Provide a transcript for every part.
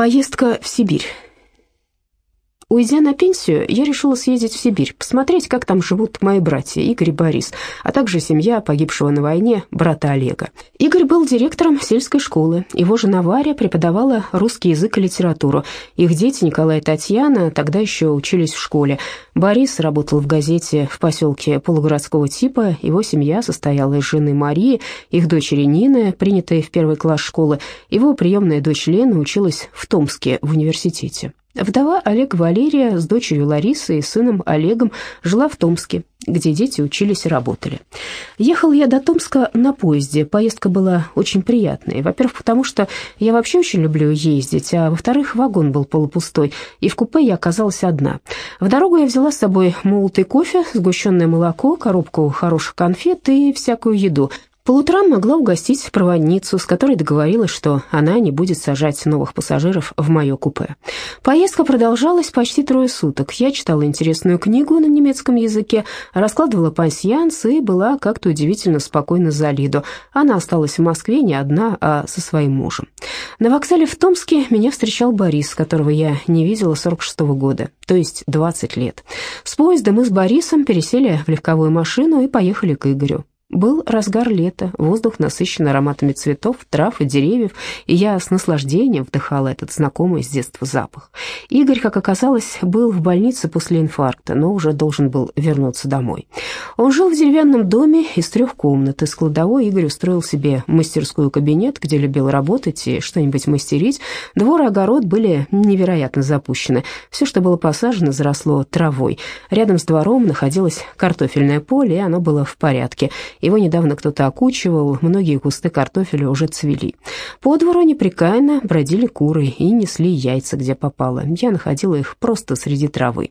Поездка в Сибирь. Уйдя на пенсию, я решила съездить в Сибирь, посмотреть, как там живут мои братья Игорь и Борис, а также семья погибшего на войне брата Олега. Игорь был директором сельской школы, его жена Варя преподавала русский язык и литературу. Их дети Николай и Татьяна тогда еще учились в школе. Борис работал в газете в поселке полугородского типа, его семья состояла из жены Марии, их дочери Нины, принятой в первый класс школы, его приемная дочь Лена училась в Томске в университете. Вдова Олега Валерия с дочерью Ларисой и сыном Олегом жила в Томске, где дети учились и работали. Ехал я до Томска на поезде. Поездка была очень приятная. Во-первых, потому что я вообще очень люблю ездить, а во-вторых, вагон был полупустой, и в купе я оказалась одна. В дорогу я взяла с собой молотый кофе, сгущенное молоко, коробку хороших конфет и всякую еду – по утрам могла угостить проводницу, с которой договорилась, что она не будет сажать новых пассажиров в мое купе. Поездка продолжалась почти трое суток. Я читала интересную книгу на немецком языке, раскладывала пансьянс и была как-то удивительно спокойна за Лиду. Она осталась в Москве не одна, а со своим мужем. На вокзале в Томске меня встречал Борис, которого я не видела 46 -го года, то есть 20 лет. С поезда мы с Борисом пересели в легковую машину и поехали к Игорю. Был разгар лета, воздух насыщен ароматами цветов, трав и деревьев, и я с наслаждением вдыхала этот знакомый с детства запах. Игорь, как оказалось, был в больнице после инфаркта, но уже должен был вернуться домой. Он жил в деревянном доме из трех комнат. Из кладовой Игорь устроил себе мастерскую кабинет, где любил работать и что-нибудь мастерить. Двор и огород были невероятно запущены. Все, что было посажено, заросло травой. Рядом с двором находилось картофельное поле, и оно было в порядке – его недавно кто-то окучивал, многие кусты картофеля уже цвели. По двору непрекаянно бродили куры и несли яйца, где попало. Я находила их просто среди травы.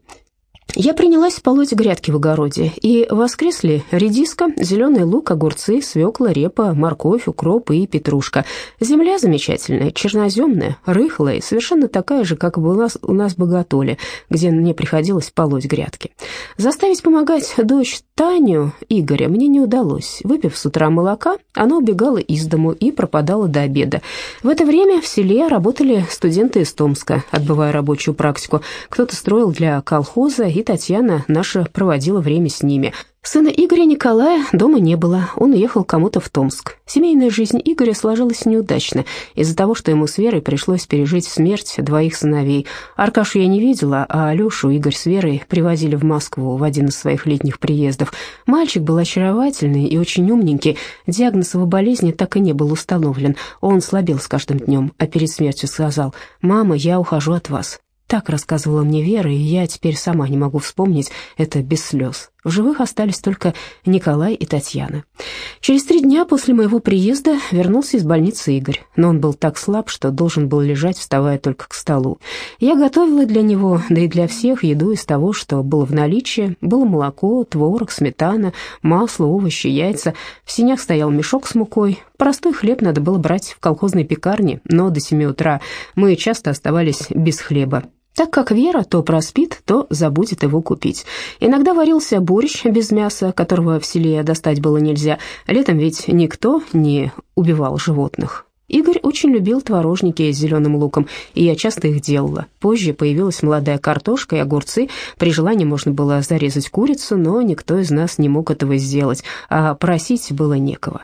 Я принялась полоть грядки в огороде, и воскресли редиска, зеленый лук, огурцы, свекла, репа, морковь, укроп и петрушка. Земля замечательная, черноземная, рыхлая совершенно такая же, как была у нас в Боготоле, где мне приходилось полоть грядки. Заставить помогать дочь Таню Игоря мне не удалось. Выпив с утра молока, она убегала из дому и пропадала до обеда. В это время в селе работали студенты из Томска, отбывая рабочую практику. Кто-то строил для колхоза и Татьяна наша проводила время с ними. Сына Игоря Николая дома не было, он уехал кому-то в Томск. Семейная жизнь Игоря сложилась неудачно из-за того, что ему с Верой пришлось пережить смерть двоих сыновей. Аркашу я не видела, а Алешу Игорь с Верой привозили в Москву в один из своих летних приездов. Мальчик был очаровательный и очень умненький, диагноз его болезни так и не был установлен. Он слабел с каждым днем, а перед смертью сказал «Мама, я ухожу от вас». Так рассказывала мне Вера, и я теперь сама не могу вспомнить это без слез. В живых остались только Николай и Татьяна. Через три дня после моего приезда вернулся из больницы Игорь, но он был так слаб, что должен был лежать, вставая только к столу. Я готовила для него, да и для всех, еду из того, что было в наличии. Было молоко, творог, сметана, масло, овощи, яйца. В синях стоял мешок с мукой. Простой хлеб надо было брать в колхозной пекарне, но до семи утра мы часто оставались без хлеба так как Вера то проспит, то забудет его купить. Иногда варился борщ без мяса, которого в селе достать было нельзя. Летом ведь никто не убивал животных. Игорь очень любил творожники с зеленым луком, и я часто их делала. Позже появилась молодая картошка и огурцы. При желании можно было зарезать курицу, но никто из нас не мог этого сделать, а просить было некого.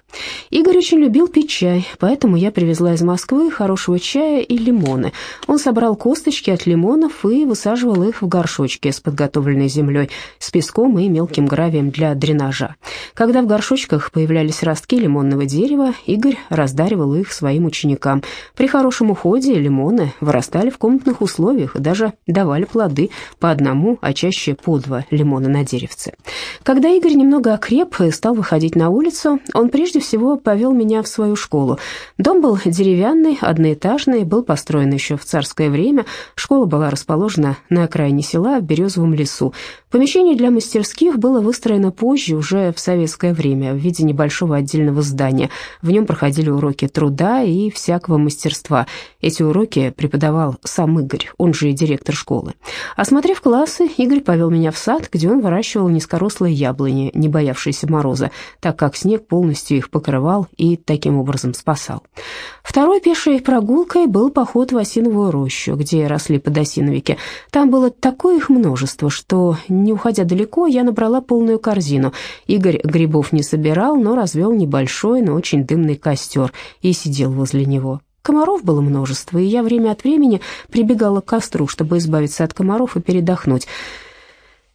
Игорь очень любил пить чай, поэтому я привезла из Москвы хорошего чая и лимоны. Он собрал косточки от лимонов и высаживал их в горшочки с подготовленной землей, с песком и мелким гравием для дренажа. Когда в горшочках появлялись ростки лимонного дерева, Игорь раздаривал их своим своим ученикам. При хорошем уходе лимоны вырастали в комнатных условиях и даже давали плоды по одному, а чаще по два лимона на деревце. Когда Игорь немного окреп и стал выходить на улицу, он прежде всего повел меня в свою школу. Дом был деревянный, одноэтажный, был построен еще в царское время. Школа была расположена на окраине села в Березовом лесу. Помещение для мастерских было выстроено позже, уже в советское время, в виде небольшого отдельного здания. В нем проходили уроки труда и всякого мастерства. Эти уроки преподавал сам Игорь, он же и директор школы. Осмотрев классы, Игорь повел меня в сад, где он выращивал низкорослые яблони, не боявшиеся мороза, так как снег полностью их покрывал и таким образом спасал. Второй пешей прогулкой был поход в осиновую рощу, где росли подосиновики. Там было такое их множество, что, не уходя далеко, я набрала полную корзину. Игорь грибов не собирал, но развел небольшой, но очень дымный костер и сидел возле него. Комаров было множество, и я время от времени прибегала к костру, чтобы избавиться от комаров и передохнуть.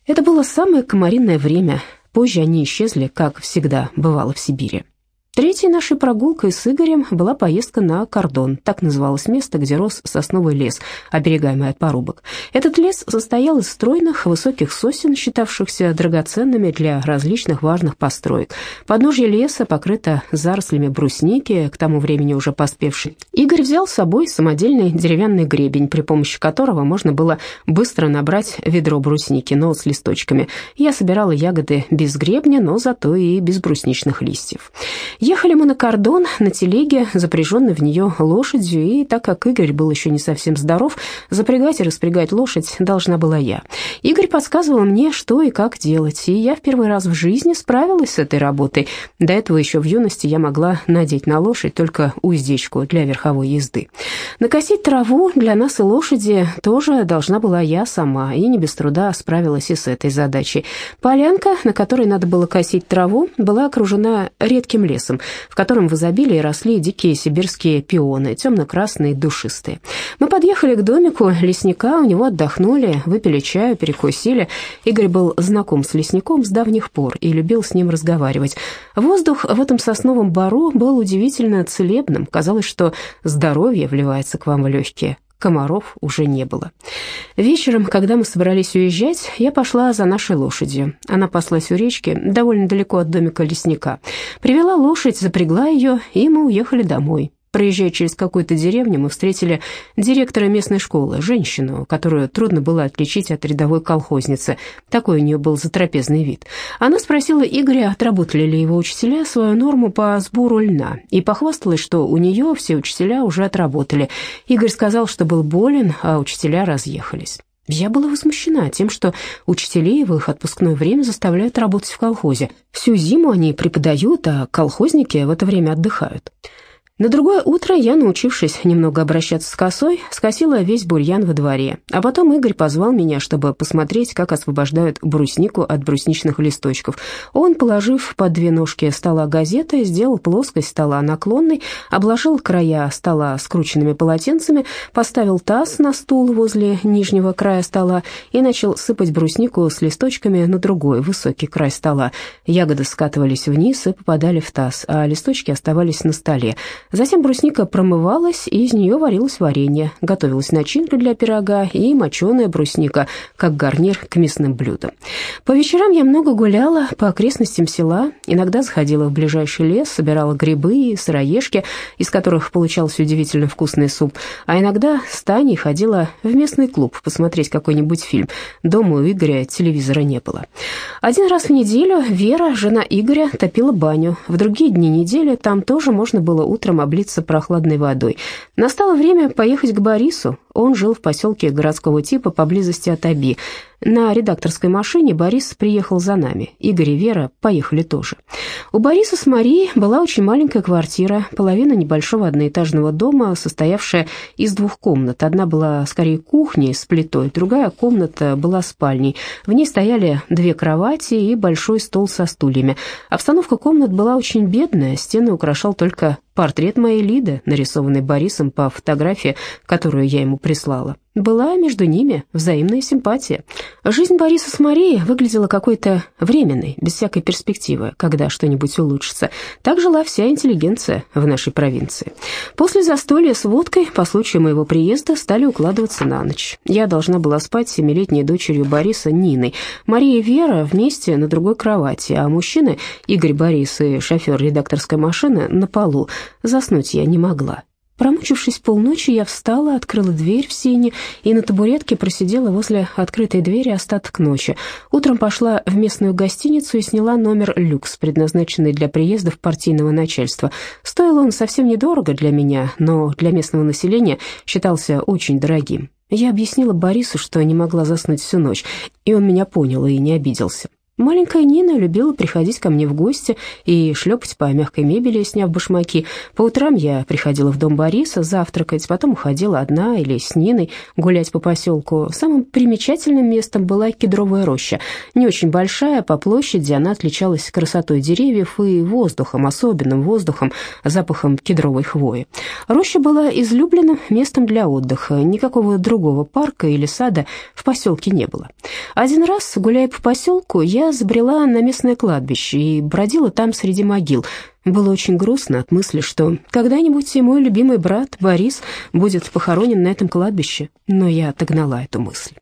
Это было самое комариное время. Позже они исчезли, как всегда бывало в Сибири. Третьей нашей прогулкой с Игорем была поездка на Кордон. Так называлось место, где рос сосновый лес, оберегаемый от порубок. Этот лес состоял из стройных, высоких сосен, считавшихся драгоценными для различных важных построек. Подножье леса покрыто зарослями брусники, к тому времени уже поспевшей. Игорь взял с собой самодельный деревянный гребень, при помощи которого можно было быстро набрать ведро брусники, но с листочками. Я собирала ягоды без гребня, но зато и без брусничных листьев. Ехали мы на кордон на телеге, запряженной в нее лошадью, и так как Игорь был еще не совсем здоров, запрягать и распрягать лошадь должна была я. Игорь подсказывал мне, что и как делать, и я в первый раз в жизни справилась с этой работой. До этого еще в юности я могла надеть на лошадь только уздечку для верховой езды. Накосить траву для нас и лошади тоже должна была я сама, и не без труда справилась и с этой задачей. Полянка, на которой надо было косить траву, была окружена редким лесом лесом, в котором в изобилии росли дикие сибирские пионы, темно-красные, душистые. Мы подъехали к домику лесника, у него отдохнули, выпили чаю, перекусили. Игорь был знаком с лесником с давних пор и любил с ним разговаривать. Воздух в этом сосновом бару был удивительно целебным. Казалось, что здоровье вливается к вам в легкие комаров уже не было. Вечером, когда мы собрались уезжать, я пошла за нашей лошадью. Она паслась у речки, довольно далеко от домика лесника. Привела лошадь, запрягла ее, и мы уехали домой. Проезжая через какую-то деревню, мы встретили директора местной школы, женщину, которую трудно было отличить от рядовой колхозницы. Такой у нее был затрапезный вид. Она спросила Игоря, отработали ли его учителя свою норму по сбору льна, и похвасталась, что у нее все учителя уже отработали. Игорь сказал, что был болен, а учителя разъехались. Я была возмущена тем, что учителей в их отпускное время заставляют работать в колхозе. Всю зиму они преподают, а колхозники в это время отдыхают. На другое утро я, научившись немного обращаться с косой, скосила весь бурьян во дворе, а потом Игорь позвал меня, чтобы посмотреть, как освобождают бруснику от брусничных листочков. Он, положив под две ножки стола газеты, сделал плоскость стола наклонной, обложил края стола скрученными полотенцами, поставил таз на стул возле нижнего края стола и начал сыпать бруснику с листочками на другой, высокий край стола. Ягоды скатывались вниз и попадали в таз, а листочки оставались на столе. Затем брусника промывалась, и из нее варилось варенье, готовилась начинка для пирога и моченая брусника, как гарнир к мясным блюдам. По вечерам я много гуляла по окрестностям села, иногда заходила в ближайший лес, собирала грибы и сыроежки, из которых получался удивительно вкусный суп, а иногда с Таней ходила в местный клуб посмотреть какой-нибудь фильм. Дома у Игоря телевизора не было. Один раз в неделю Вера, жена Игоря, топила баню. В другие дни недели там тоже можно было утром облиться прохладной водой. Настало время поехать к Борису. Он жил в поселке городского типа поблизости от Аби. На редакторской машине Борис приехал за нами. Игорь и Вера поехали тоже. У Бориса с Марией была очень маленькая квартира, половина небольшого одноэтажного дома, состоявшая из двух комнат. Одна была скорее кухней с плитой, другая комната была спальней. В ней стояли две кровати и большой стол со стульями. Обстановка комнат была очень бедная, стены украшал только портрет моей Лиды, нарисованный Борисом по фотографии, которую я ему прислала. Была между ними взаимная симпатия. Жизнь Бориса с Марией выглядела какой-то временной, без всякой перспективы, когда что-нибудь улучшится. Так жила вся интеллигенция в нашей провинции. После застолья с водкой по случаю моего приезда стали укладываться на ночь. Я должна была спать с семилетней дочерью Бориса Ниной. Мария и Вера вместе на другой кровати, а мужчины, Игорь Борис и шофер редакторской машины, на полу. Заснуть я не могла. Промучившись полночи, я встала, открыла дверь в сене и на табуретке просидела возле открытой двери остаток ночи. Утром пошла в местную гостиницу и сняла номер «Люкс», предназначенный для приездов партийного начальства. Стоил он совсем недорого для меня, но для местного населения считался очень дорогим. Я объяснила Борису, что не могла заснуть всю ночь, и он меня понял и не обиделся. Маленькая Нина любила приходить ко мне в гости и шлепать по мягкой мебели, сняв башмаки. По утрам я приходила в дом Бориса завтракать, потом уходила одна или с Ниной гулять по поселку. Самым примечательным местом была кедровая роща. Не очень большая, по площади она отличалась красотой деревьев и воздухом, особенным воздухом, запахом кедровой хвои. Роща была излюбленным местом для отдыха. Никакого другого парка или сада в поселке не было. Один раз, гуляя по поселку, я забрела на местное кладбище и бродила там среди могил. Было очень грустно от мысли, что когда-нибудь и мой любимый брат Борис будет похоронен на этом кладбище, но я отогнала эту мысль.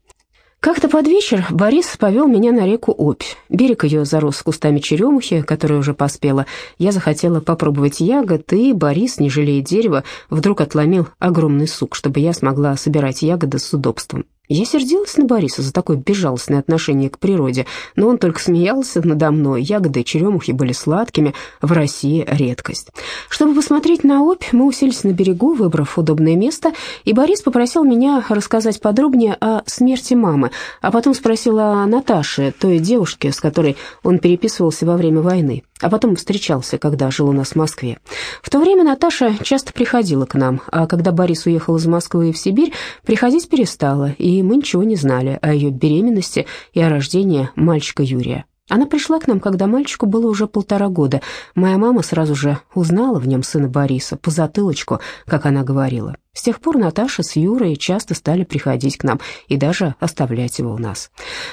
Как-то под вечер Борис повел меня на реку Обь. Берег ее зарос кустами черемухи, которая уже поспела. Я захотела попробовать ягод, и Борис, не жалея дерева, вдруг отломил огромный сук, чтобы я смогла собирать ягоды с удобством. Я сердилась на Бориса за такое безжалостное отношение к природе, но он только смеялся надо мной. Ягоды черемухи были сладкими, в России редкость. Чтобы посмотреть на опь, мы уселись на берегу, выбрав удобное место, и Борис попросил меня рассказать подробнее о смерти мамы, а потом спросил о Наташе, той девушке, с которой он переписывался во время войны а потом встречался, когда жил у нас в Москве. В то время Наташа часто приходила к нам, а когда Борис уехал из Москвы в Сибирь, приходить перестала, и мы ничего не знали о ее беременности и о рождении мальчика Юрия. Она пришла к нам, когда мальчику было уже полтора года. Моя мама сразу же узнала в нем сына Бориса, по затылочку, как она говорила. С тех пор Наташа с Юрой часто стали приходить к нам и даже оставлять его у нас.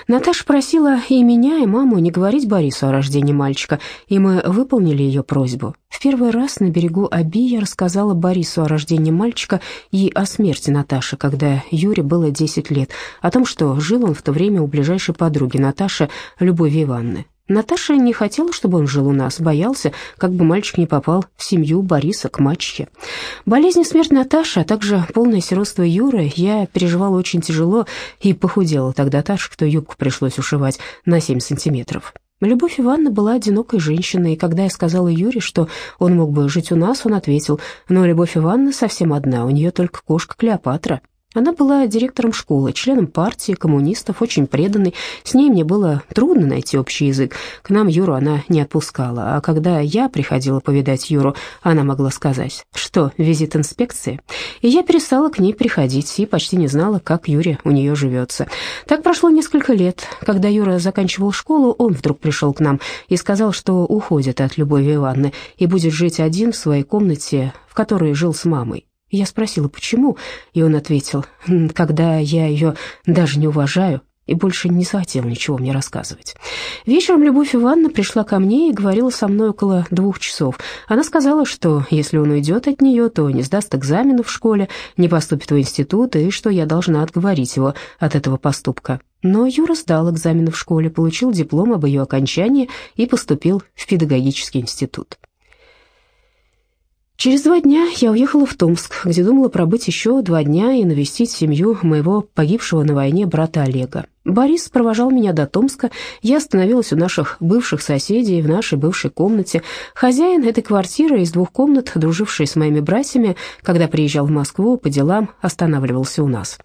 Наташа просила и меня, и маму не говорить Борису о рождении мальчика, и мы выполнили ее просьбу. В первый раз на берегу Аби я рассказала Борису о рождении мальчика и о смерти Наташи, когда Юре было 10 лет, о том, что жил он в то время у ближайшей подруги Наташи, Любови Ивановны. Наташа не хотела, чтобы он жил у нас, боялся, как бы мальчик не попал в семью Бориса к мачехе. Болезнь и смерть Наташи, а также полное сиротство Юры я переживала очень тяжело и похудела тогда так, что юбку пришлось ушивать на 7 сантиметров. Любовь Ивановна была одинокой женщиной, и когда я сказала Юре, что он мог бы жить у нас, он ответил, «Но Любовь Ивановна совсем одна, у нее только кошка Клеопатра». Она была директором школы, членом партии, коммунистов, очень преданной. С ней мне было трудно найти общий язык. К нам Юру она не отпускала, а когда я приходила повидать Юру, она могла сказать, что визит инспекции. И я перестала к ней приходить и почти не знала, как Юре у нее живется. Так прошло несколько лет. Когда Юра заканчивал школу, он вдруг пришел к нам и сказал, что уходит от Любови Ивановны и будет жить один в своей комнате, в которой жил с мамой. Я спросила, почему, и он ответил, когда я ее даже не уважаю, и больше не захотел ничего мне рассказывать. Вечером Любовь Ивановна пришла ко мне и говорила со мной около двух часов. Она сказала, что если он уйдет от нее, то не сдаст экзамены в школе, не поступит в институт, и что я должна отговорить его от этого поступка. Но Юра сдал экзамены в школе, получил диплом об ее окончании и поступил в педагогический институт. Через два дня я уехала в Томск, где думала пробыть еще два дня и навестить семью моего погибшего на войне брата Олега. Борис провожал меня до Томска. Я остановилась у наших бывших соседей в нашей бывшей комнате. Хозяин этой квартиры из двух комнат, друживший с моими братьями, когда приезжал в Москву по делам, останавливался у нас.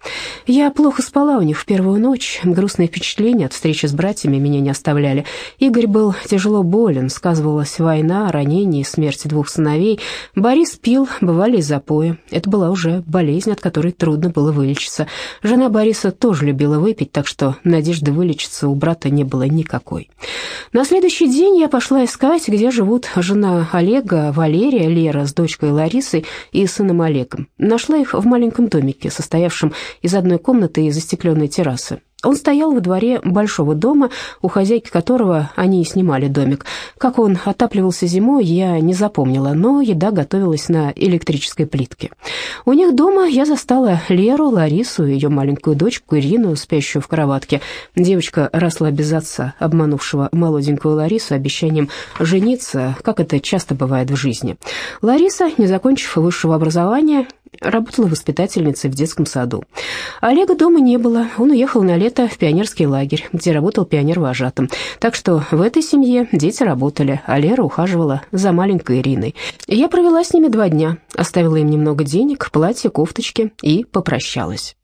Я плохо спала у них в первую ночь. Грустные впечатления от встречи с братьями меня не оставляли. Игорь был тяжело болен, сказывалась война, ранение смерть двух сыновей. Борис пил, бывали запои. Это была уже болезнь, от которой трудно было вылечиться. Жена Бориса тоже любила выпить, так что надежды вылечиться у брата не было никакой. На следующий день я пошла искать, где живут жена Олега, Валерия, Лера с дочкой Ларисой и сыном Олегом. Нашла их в маленьком домике, состоявшем из одной комнаты и застекленной террасы. Он стоял во дворе большого дома, у хозяйки которого они и снимали домик. Как он отапливался зимой, я не запомнила, но еда готовилась на электрической плитке. У них дома я застала Леру, Ларису ее маленькую дочку Ирину, спящую в кроватке. Девочка росла без отца, обманувшего молоденькую Ларису обещанием жениться, как это часто бывает в жизни. Лариса, не закончив высшего образования, Работала воспитательницей в детском саду. Олега дома не было. Он уехал на лето в пионерский лагерь, где работал пионер-вожатым. Так что в этой семье дети работали, а Лера ухаживала за маленькой Ириной. Я провела с ними два дня, оставила им немного денег, платье, кофточки и попрощалась.